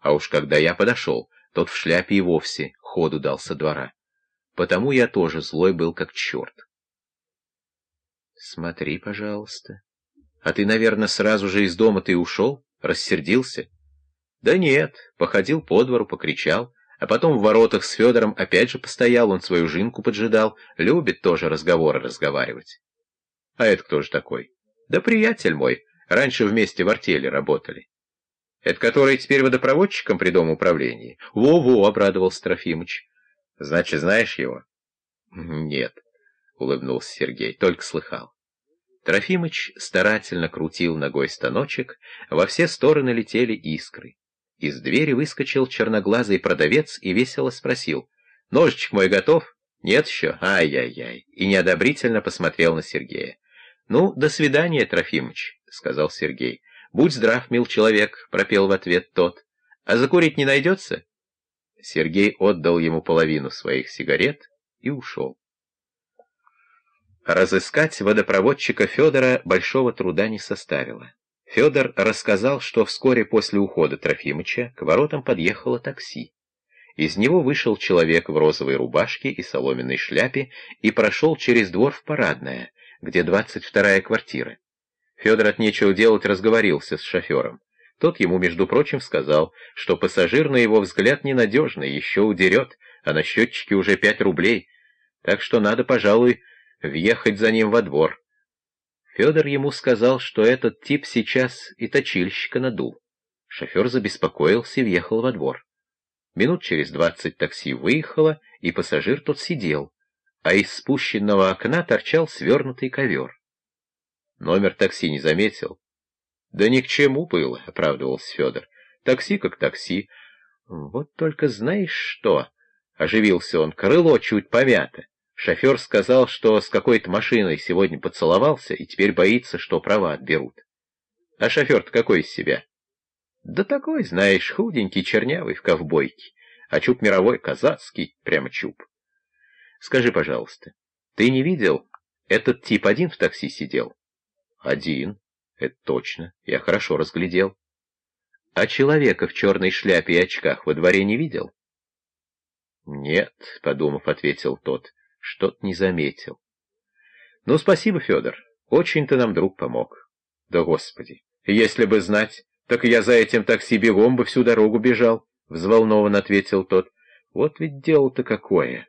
А уж когда я подошел, тот в шляпе и вовсе ходу дал со двора. Потому я тоже злой был как черт. Смотри, пожалуйста. А ты, наверное, сразу же из дома ты ушел? Рассердился? Да нет, походил по двору, покричал. А потом в воротах с Федором опять же постоял, он свою жинку поджидал. Любит тоже разговоры разговаривать. А это кто же такой? Да приятель мой. Раньше вместе в артели работали. Это который теперь водопроводчиком при дом управлении? Во-во, обрадовался Трофимыч. Значит, знаешь его? Нет, улыбнулся Сергей, только слыхал. Трофимыч старательно крутил ногой станочек, во все стороны летели искры. Из двери выскочил черноглазый продавец и весело спросил. «Ножичек мой готов?» «Нет еще? Ай-яй-яй!» И неодобрительно посмотрел на Сергея. «Ну, до свидания, Трофимыч», — сказал Сергей. «Будь здрав, мил человек», — пропел в ответ тот. «А закурить не найдется?» Сергей отдал ему половину своих сигарет и ушел. Разыскать водопроводчика Федора большого труда не составило. Федор рассказал, что вскоре после ухода Трофимыча к воротам подъехало такси. Из него вышел человек в розовой рубашке и соломенной шляпе и прошел через двор в парадное, где двадцать вторая квартира. Федор от нечего делать разговорился с шофером. Тот ему, между прочим, сказал, что пассажир, на его взгляд, ненадежный, еще удерет, а на счетчике уже пять рублей, так что надо, пожалуй, въехать за ним во двор. Федор ему сказал, что этот тип сейчас и точильщика надул. Шофер забеспокоился и въехал во двор. Минут через двадцать такси выехало, и пассажир тот сидел, а из спущенного окна торчал свернутый ковер. Номер такси не заметил. Да ни к чему было, оправдывался Федор. Такси как такси. Вот только знаешь что? Оживился он, крыло чуть помято. Шофер сказал, что с какой-то машиной сегодня поцеловался и теперь боится, что права отберут. А шофер-то какой из себя? Да такой, знаешь, худенький, чернявый, в ковбойке. А чуб мировой, казацкий, прямо чуб. Скажи, пожалуйста, ты не видел, этот тип один в такси сидел? Один. Это точно. Я хорошо разглядел. А человека в черной шляпе и очках во дворе не видел? Нет, подумав, ответил тот. Что-то не заметил. Ну, спасибо, Федор. Очень ты нам, друг, помог. Да, Господи, если бы знать, так я за этим такси бегом бы всю дорогу бежал, взволнованно ответил тот. Вот ведь дело-то какое.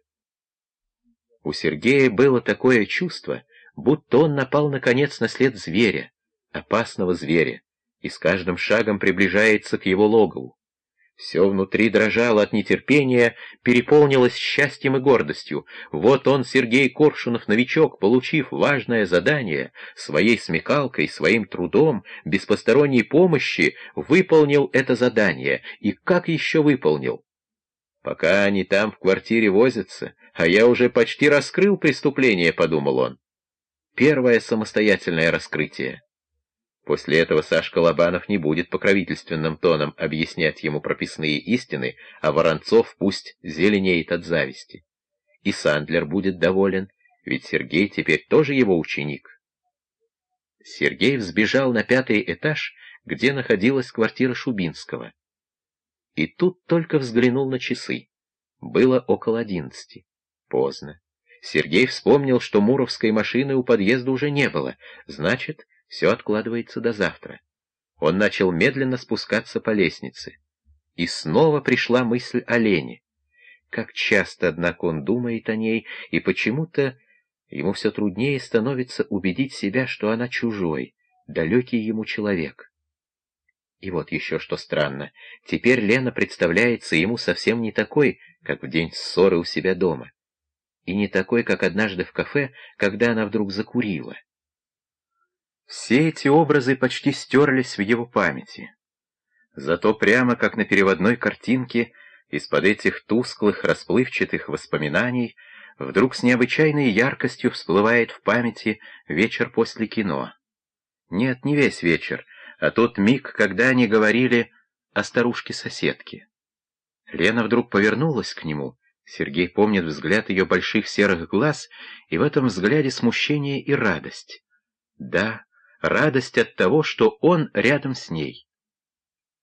У Сергея было такое чувство, будто он напал наконец на след зверя, опасного зверя, и с каждым шагом приближается к его логову. Все внутри дрожало от нетерпения, переполнилось счастьем и гордостью. Вот он, Сергей Коршунов, новичок, получив важное задание, своей смекалкой, своим трудом, без посторонней помощи, выполнил это задание. И как еще выполнил? Пока они там в квартире возятся, а я уже почти раскрыл преступление, подумал он. Первое самостоятельное раскрытие. После этого Сашка Лобанов не будет покровительственным тоном объяснять ему прописные истины, а Воронцов пусть зеленеет от зависти. И Сандлер будет доволен, ведь Сергей теперь тоже его ученик. Сергей взбежал на пятый этаж, где находилась квартира Шубинского. И тут только взглянул на часы. Было около одиннадцати. Поздно. Сергей вспомнил, что муровской машины у подъезда уже не было, значит, все откладывается до завтра. Он начал медленно спускаться по лестнице. И снова пришла мысль о Лене. Как часто, однако, он думает о ней, и почему-то ему все труднее становится убедить себя, что она чужой, далекий ему человек. И вот еще что странно. Теперь Лена представляется ему совсем не такой, как в день ссоры у себя дома и не такой, как однажды в кафе, когда она вдруг закурила. Все эти образы почти стерлись в его памяти. Зато прямо как на переводной картинке, из-под этих тусклых, расплывчатых воспоминаний, вдруг с необычайной яркостью всплывает в памяти вечер после кино. Нет, не весь вечер, а тот миг, когда они говорили о старушке-соседке. Лена вдруг повернулась к нему Сергей помнит взгляд ее больших серых глаз, и в этом взгляде смущение и радость. Да, радость от того, что он рядом с ней.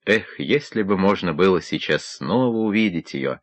Эх, если бы можно было сейчас снова увидеть ее!